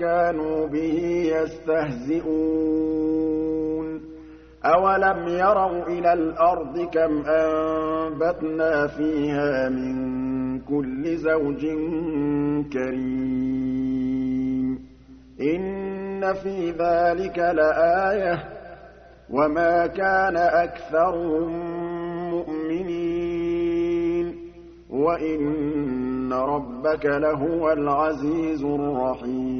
كَانُوا بِهِ يَسْتَهْزِئُونَ. أَوَلَمْ يَرَوْا إِلَى الْأَرْضِ كَمْ أَنبَتْنَا فِيهَا مِن كُلِّ زَوْجٍ كَرِيمٍ. إِنَّ فِي ذَٰلِكَ لَآيَةً ۖ. وَمَا كَانَ أَكْثَرُهُم مُّؤْمِنِينَ. وَإِنَّ رَبَّكَ لَهُوَ الْعَزِيزُ الرَّحِيمُ.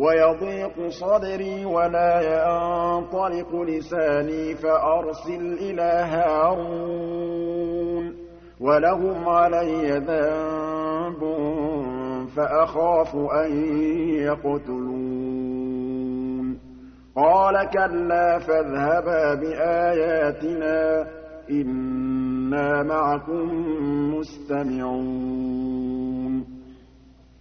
وَيَضِيقُ صَدْرِي وَلَا يَنطَلِقُ لِسَانِي فَأَرْسِلْ إِلَىٰ هَارُونَ وَلَهُمْ عَلَيَّ ذَنبٌ فَأَخَافُ أَن يَقْتُلُونِ. قَالَ كَلَّا فَاذْهَبَا بِآيَاتِنَا ۖ إِنَّا مَعَكُم مُّسْتَمِعُونَ.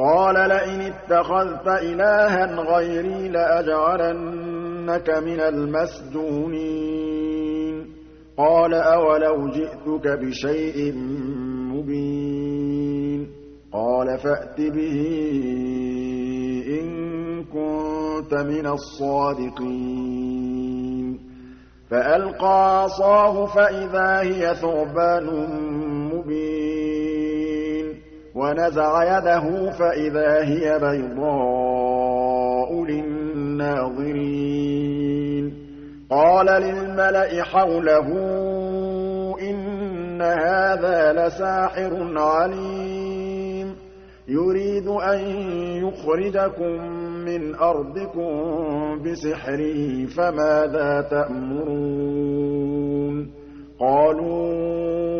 قَالَ لَئِنِ اتَّخَذْتَ إِلَٰهًا غَيْرِي لَأَجْعَلَنَّكَ مِنَ الْمَسْجُونِينَ. قَالَ أَوَلَوْ جِئْتُكَ بِشَيْءٍ مُّبِينٍ. قَالَ فَأْتِ بِهِ إِن كُنتَ مِنَ الصَّادِقِينَ. فَأَلْقَىٰ عَصَاهُ فَإِذَا هِيَ ثُعْبَانٌ مُّبِينٌ. وَنَزَعَ يَدَهُ فَإِذَا هِيَ بَيْضَاءُ لِلنَّاظِرِينَ. قَالَ لِلْمَلَإِ حَوْلَهُ إِنَّ هَٰذَا لَسَاحِرٌ عَلِيمٌ. يُرِيدُ أَن يُخْرِجَكُم مِّنْ أَرْضِكُم بِسِحْرِهِ فَمَاذَا تَأْمُرُونَ؟ قَالُوا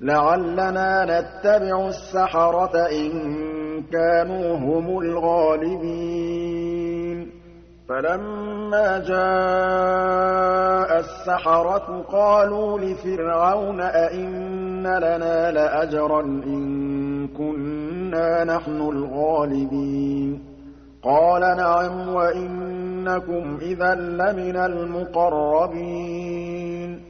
لَعَلَّنَا نَتَّبِعُ السَّحَرَةَ إِن كَانُوا هُمُ الْغَالِبِينَ. فَلَمَّا جَاءَ السَّحَرَةُ قَالُوا لِفِرْعَوْنَ أَئِنَّ لَنَا لَأَجْرًا إِن كُنَّا نَحْنُ الْغَالِبِينَ. قَالَ نَعَمْ وَإِنَّكُمْ إِذًا لَّمِنَ الْمُقَرَّبِينَ.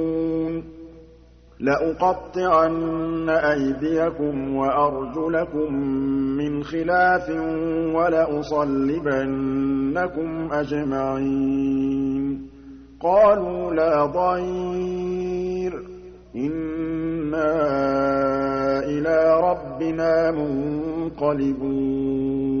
لَأُقَطِّعَنَّ أَيْدِيَكُمْ وَأَرْجُلَكُم مِّنْ خِلَافٍ وَلَأُصَلِّبَنَّكُمْ أَجْمَعِينَ. قَالُوا لَا ضَيْرَ ۖ. إِنَّا إِلَىٰ رَبِّنَا مُنقَلِبُونَ.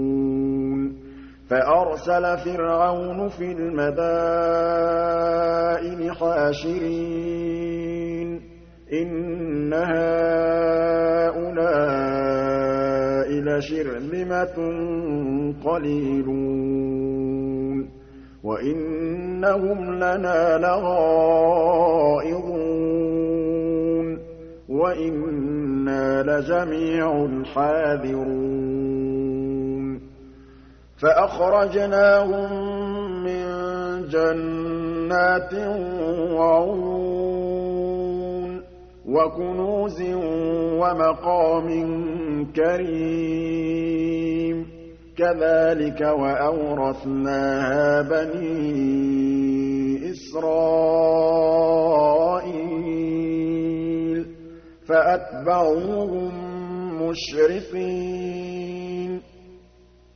فَأَرْسَلَ فِرْعَوْنُ فِي الْمَدَائِنِ حَاشِرِينَ. إِنَّ هَٰؤُلَاءِ لَشِرْذِمَةٌ قَلِيلُونَ. وَإِنَّهُمْ لَنَا لَغَائِظُونَ. وَإِنَّا لَجَمِيعٌ حَاذِرُونَ. فَأَخْرَجْنَاهُم مِّن جَنَّاتٍ وَعُيُونٍ وَكُنُوزٍ وَمَقَامٍ كَرِيمٍ. كَذَٰلِكَ وَأَوْرَثْنَاهَا بَنِي إِسْرَائِيلَ فَأَتْبَعُوهُم مُّشْرِقِينَ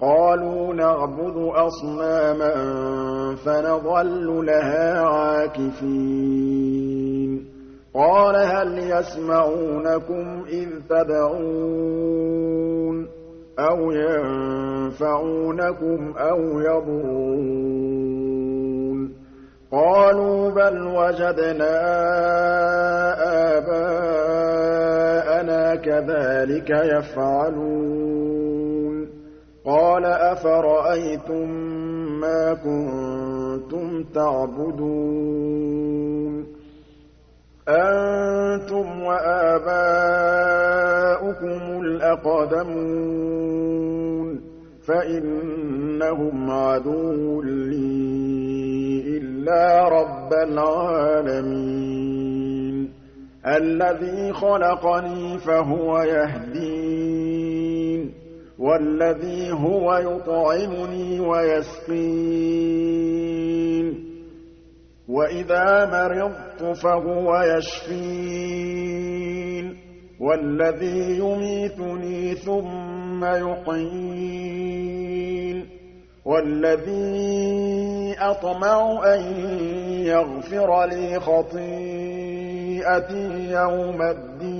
قَالُوا نَعْبُدُ أَصْنَامًا فَنَظَلُّ لَهَا عَاكِفِينَ. قَالَ هَلْ يَسْمَعُونَكُمْ إِذْ تَدْعُونَ أَوْ يَنفَعُونَكُمْ أَوْ يَضُرُّونَ؟ قَالُوا بَلْ وَجَدْنَا آبَاءَنَا كَذَٰلِكَ يَفْعَلُونَ. قَالَ أَفَرَأَيْتُم مَّا كُنتُمْ تَعْبُدُونَ أَنتُمْ وَآبَاؤُكُمُ الْأَقْدَمُونَ فَإِنَّهُمْ عَدُوٌّ لِّي إِلَّا رَبَّ الْعَالَمِينَ الَّذِي خَلَقَنِي فَهُوَ يَهْدِينِ وَالَّذِي هُوَ يُطْعِمُنِي وَيَسْقِينِ. وَإِذَا مَرِضْتُ فَهُوَ يَشْفِينِ. وَالَّذِي يُمِيتُنِي ثُمَّ يُحْيِينِ. وَالَّذِي أَطْمَعُ أَن يَغْفِرَ لِي خَطِيئَتِي يَوْمَ الدِّينِ.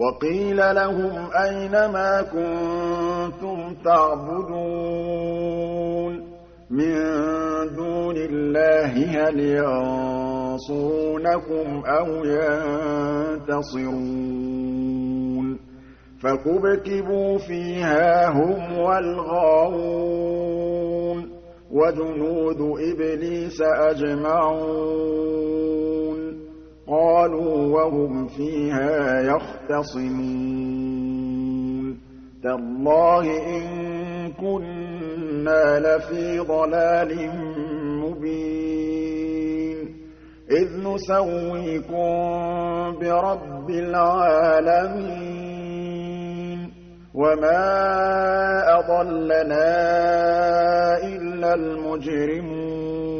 وَقِيلَ لَهُمْ أَيْنَ مَا كُنتُمْ تَعْبُدُونَ مِن دُونِ اللَّهِ هَلْ يَنصُرُونَكُمْ أَوْ يَنتَصِرُونَ فَكُبْكِبُوا فِيهَا هُمْ وَالْغَاوُونَ وَجُنُودُ إِبْلِيسَ أَجْمَعُونَ قَالُوا وَهُمْ فِيهَا يَخْتَصِمُونَ. تَاللَّهِ إِن كُنَّا لَفِي ضَلَالٍ مُّبِينٍ. إِذْ نُسَوِّيكُم بِرَبِّ الْعَالَمِينَ. وَمَا أَضَلَّنَا إِلَّا الْمُجْرِمُونَ.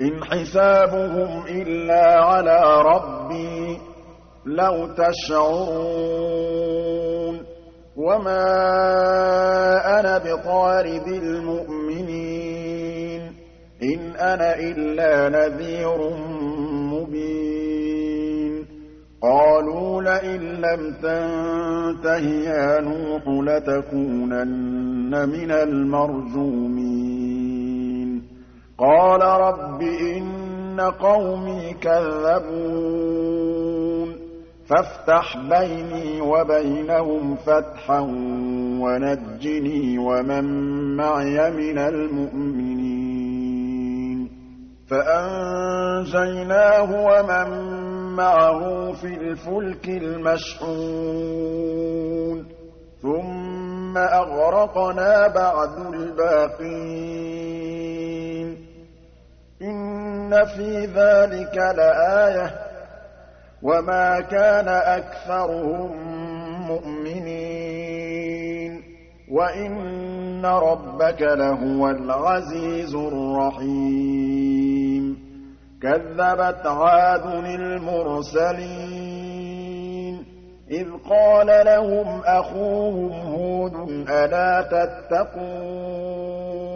إِنْ حِسَابُهُمْ إِلَّا عَلَىٰ رَبِّي ۚ لَوْ تَشْعُرُونَ وَمَا أَنَا بِطَارِدِ الْمُؤْمِنِينَ إِنْ أَنَا إِلَّا نَذِيرٌ مُّبِينٌ قَالُوا لَئِن لَّمْ تَنتَهِ يَا نُوحُ لَتَكُونَنَّ مِنَ الْمَرْجُومِينَ قَالَ رَبِّ إِنَّ قَوْمِي كَذَّبُونِ. فَافْتَحْ بَيْنِي وَبَيْنَهُمْ فَتْحًا وَنَجِّنِي وَمَن مَّعِيَ مِنَ الْمُؤْمِنِينَ. فَأَنجَيْنَاهُ وَمَن مَّعَهُ فِي الْفُلْكِ الْمَشْحُونِ. ثُمَّ أَغْرَقْنَا بَعْدُ الْبَاقِينَ. إِنَّ فِي ذَٰلِكَ لَآيَةً وَمَا كَانَ أَكْثَرُهُم مُّؤْمِنِينَ وَإِنَّ رَبَّكَ لَهُوَ الْعَزِيزُ الرَّحِيمُ كَذَّبَتْ عَادٌ الْمُرْسَلِينَ إِذْ قَالَ لَهُمْ أَخُوهُمْ هُودٌ أَلَا تَتَّقُونَ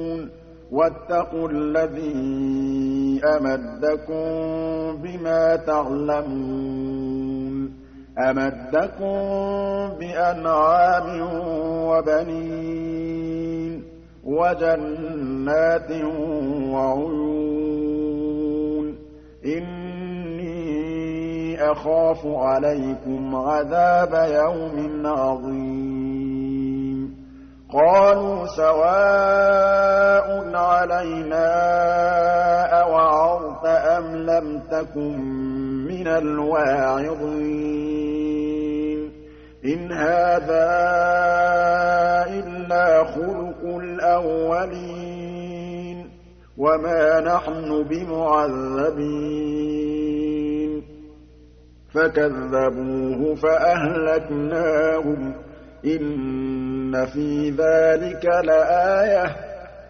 وَاتَّقُوا الَّذِي أَمَدَّكُم بِمَا تَعْلَمُونَ أَمَدَّكُم بِأَنْعَامٍ وَبَنِينَ وَجَنَّاتٍ وَعُيُونٍ إِنِّي أَخَافُ عَلَيْكُمْ عَذَابَ يَوْمٍ عَظِيمٍ قَالُوا سَوَاءٌ عَلَيْنَا أَوَعَظْتَ أَمْ لَمْ تَكُن مِّنَ الْوَاعِظِينَ. إِنْ هَٰذَا إِلَّا خُلُقُ الْأَوَّلِينَ وَمَا نَحْنُ بِمُعَذَّبِينَ. فَكَذَّبُوهُ فَأَهْلَكْنَاهُمْ ۗ. إِنَّ فِي ذَٰلِكَ لَآيَةً ۖ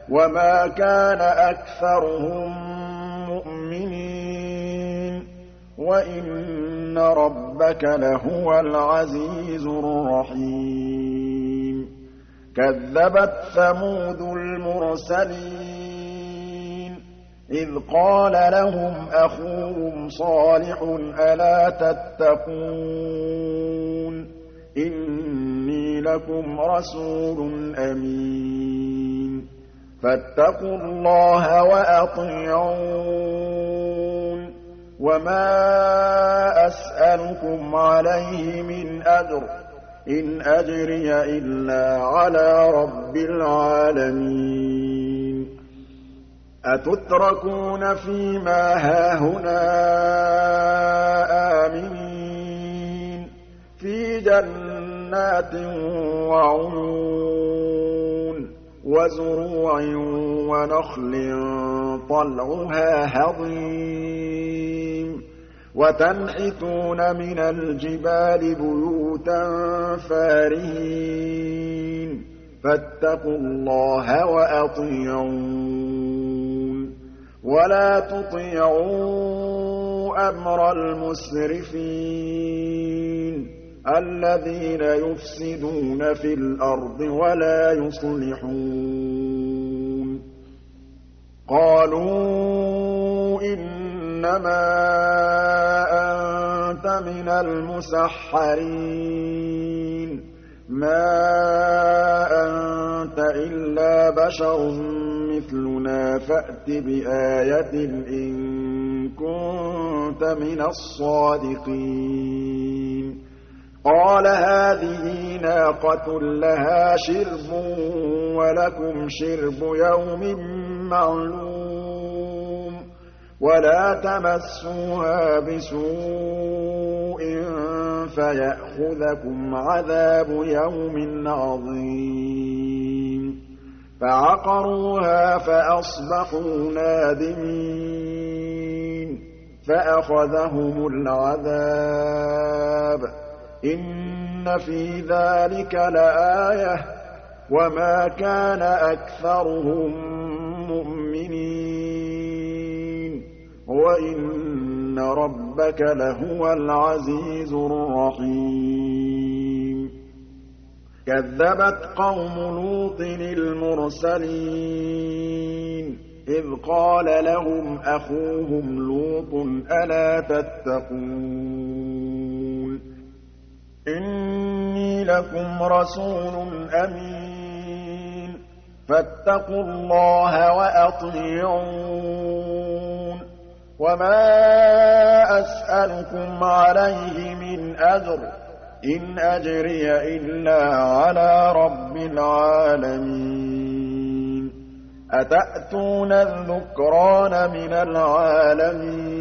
وَمَا كَانَ أَكْثَرُهُم مُّؤْمِنِينَ وَإِنَّ رَبَّكَ لَهُوَ الْعَزِيزُ الرَّحِيمُ كَذَّبَتْ ثَمُودُ الْمُرْسَلِينَ إِذْ قَالَ لَهُمْ أَخُوهُمْ صَالِحٌ أَلَا تَتَّقُونَ إِنِّي لَكُمْ رَسُولٌ أَمِينٌ. فَاتَّقُوا اللَّهَ وَأَطِيعُونِ. وَمَا أَسْأَلُكُمْ عَلَيْهِ مِنْ أَجْرٍ ۖ. إِنْ أَجْرِيَ إِلَّا عَلَىٰ رَبِّ الْعَالَمِينَ. أَتُتْرَكُونَ فِي مَا هَاهُنَا آمِنِينَ. فِي جَنَّاتٍ وَعُيُونٍ وَزُرُوعٍ وَنَخْلٍ طَلْعُهَا هَضِيمٌ وَتَنْحِتُونَ مِنَ الْجِبَالِ بُيُوتًا فَارِهِينَ فَاتَّقُوا اللَّهَ وَأَطِيعُونِ وَلَا تُطِيعُوا أَمْرَ الْمُسْرِفِينَ الَّذِينَ يُفْسِدُونَ فِي الْأَرْضِ وَلَا يُصْلِحُونَ. قَالُوا إِنَّمَا أَنتَ مِنَ الْمُسَحَّرِينَ. مَا أَنتَ إِلَّا بَشَرٌ مِّثْلُنَا. فَأْتِ بِآيَةٍ إِن كُنتَ مِنَ الصَّادِقِينَ. قَالَ هَٰذِهِ نَاقَةٌ لَّهَا شِرْبٌ وَلَكُمْ شِرْبُ يَوْمٍ مَّعْلُومٍ وَلَا تَمَسُّوهَا بِسُوءٍ فَيَأْخُذَكُمْ عَذَابُ يَوْمٍ عَظِيمٍ. فَعَقَرُوهَا فَأَصْبَحُوا نَادِمِينَ. فَأَخَذَهُمُ الْعَذَابُ. إِنَّ فِي ذَٰلِكَ لَآيَةً ۖ وَمَا كَانَ أَكْثَرُهُم مُّؤْمِنِينَ وَإِنَّ رَبَّكَ لَهُوَ الْعَزِيزُ الرَّحِيمُ. كَذَّبَتْ قَوْمُ لُوطٍ الْمُرْسَلِينَ إِذْ قَالَ لَهُمْ أَخُوهُمْ لُوطٌ أَلَا تَتَّقُونَ؟ إِنِّي لَكُمْ رَسُولٌ أَمِينٌ. فَاتَّقُوا اللَّهَ وَأَطِيعُونِ. وَمَا أَسْأَلُكُمْ عَلَيْهِ مِنْ أَجْرٍ ۖ. إِنْ أَجْرِيَ إِلَّا عَلَىٰ رَبِّ الْعَالَمِينَ. أَتَأْتُونَ الذُّكْرَانَ مِنَ الْعَالَمِينَ؟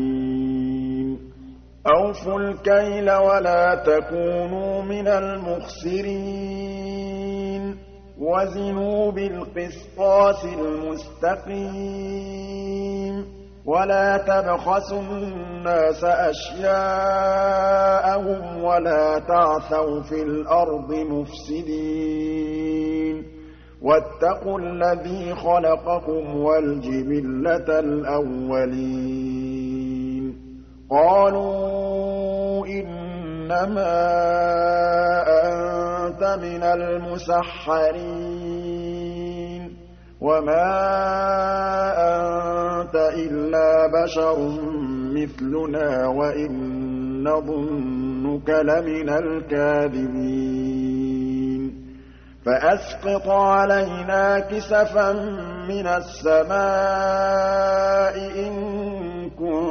أَوْفُوا الْكَيْلَ وَلَا تَكُونُوا مِنَ الْمُخْسِرِينَ. وَزِنُوا بِالْقِسْطَاسِ الْمُسْتَقِيمِ. وَلَا تَبْخَسُوا النَّاسَ أَشْيَاءَهُمْ وَلَا تَعْثَوْا فِي الْأَرْضِ مُفْسِدِينَ. وَاتَّقُوا الَّذِي خَلَقَكُمْ وَالْجِبِلَّةَ الْأَوَّلِينَ. قَالُوا إِنَّمَا أَنتَ مِنَ الْمُسَحَّرِينَ وَمَا أَنتَ إِلَّا بَشَرٌ مِّثْلُنَا وَإِن نَّظُنُّكَ لَمِنَ الْكَاذِبِينَ فَأَسْقِطْ عَلَيْنَا كِسَفًا مِّنَ السَّمَاءِ إِن كُنتَ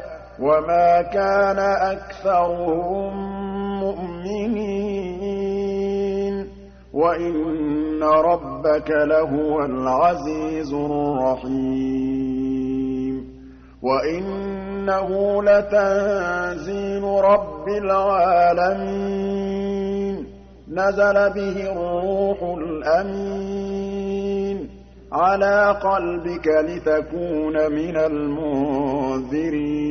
وَمَا كَانَ أَكْثَرُهُم مُّؤْمِنِينَ وَإِنَّ رَبَّكَ لَهُوَ الْعَزِيزُ الرَّحِيمُ وَإِنَّهُ لَتَنزِيلُ رَبِّ الْعَالَمِينَ نَزَلَ بِهِ الرُّوحُ الْأَمِينُ عَلَىٰ قَلْبِكَ لِتَكُونَ مِنَ الْمُنذِرِينَ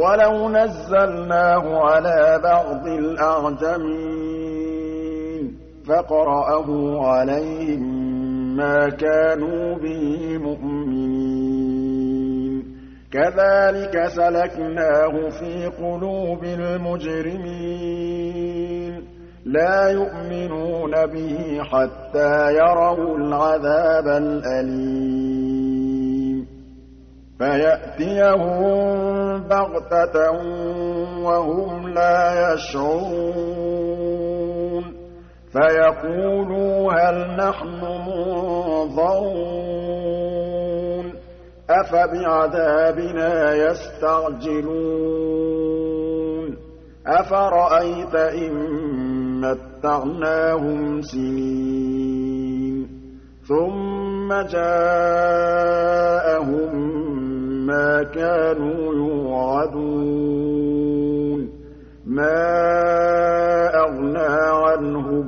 وَلَوْ نَزَّلْنَاهُ عَلَىٰ بَعْضِ الْأَعْجَمِينَ فَقَرَأَهُ عَلَيْهِم مَّا كَانُوا بِهِ مُؤْمِنِينَ. كَذَٰلِكَ سَلَكْنَاهُ فِي قُلُوبِ الْمُجْرِمِينَ. لَا يُؤْمِنُونَ بِهِ حَتَّىٰ يَرَوُا الْعَذَابَ الْأَلِيمَ. فَيَأْتِيَهُم بَغْتَةً وَهُمْ لَا يَشْعُرُونَ. فَيَقُولُوا هَلْ نَحْنُ مُنظَرُونَ. أَفَبِعَذَابِنَا يَسْتَعْجِلُونَ. أَفَرَأَيْتَ إِن مَّتَّعْنَاهُمْ سِنِينَ. ثُمَّ جَاءَهُم مَّا كَانُوا يُوعَدُونَ. مَا أَغْنَىٰ عَنْهُم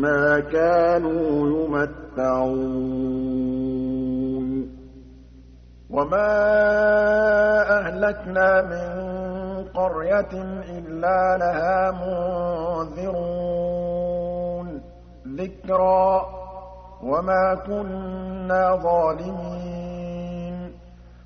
مَّا كَانُوا يُمَتَّعُونَ. وَمَا أَهْلَكْنَا مِن قَرْيَةٍ إِلَّا لَهَا مُنذِرُونَ. ذِكْرَىٰ وَمَا كُنَّا ظَالِمِينَ.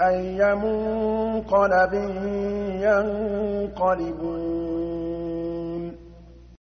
أَيَّ مُنقَلَبٍ يَنقَلِبُونَ